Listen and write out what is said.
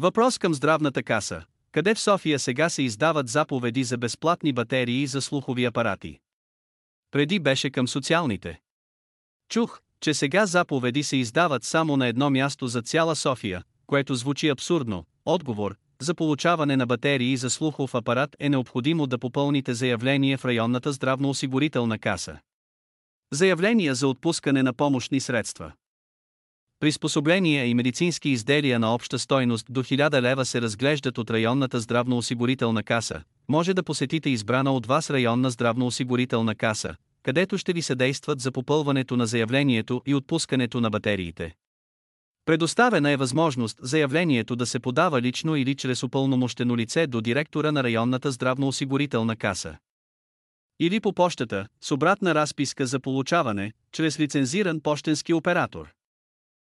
Въпрос към здравната каса. Къде в София сега се издават заповеди за безплатни батерии за слухови апарати? Преди беше към социалните. Чух, че сега заповеди се издават само на едно място за цяла София, което звучи абсурдно. Отговор за получаване на батерии за слухов апарат е необходимо да попълните заявление в районната здравноосигурителна каса. Заявления за отпускане на помощни средства. Приспособления и медицински изделия на обща стойност до 1000 лева се разглеждат от районната здравноосигурителна каса. Може да посетите избрана от вас районна здравноосигурителна каса, където ще ви съдействат за попълването на заявлението и отпускането на батериите. Предоставена е възможност заявлението да се подава лично или чрез упълномощено лице до директора на районната здравноосигурителна каса. Или по почтата, с обратна разписка за получаване, чрез лицензиран почтенски оператор.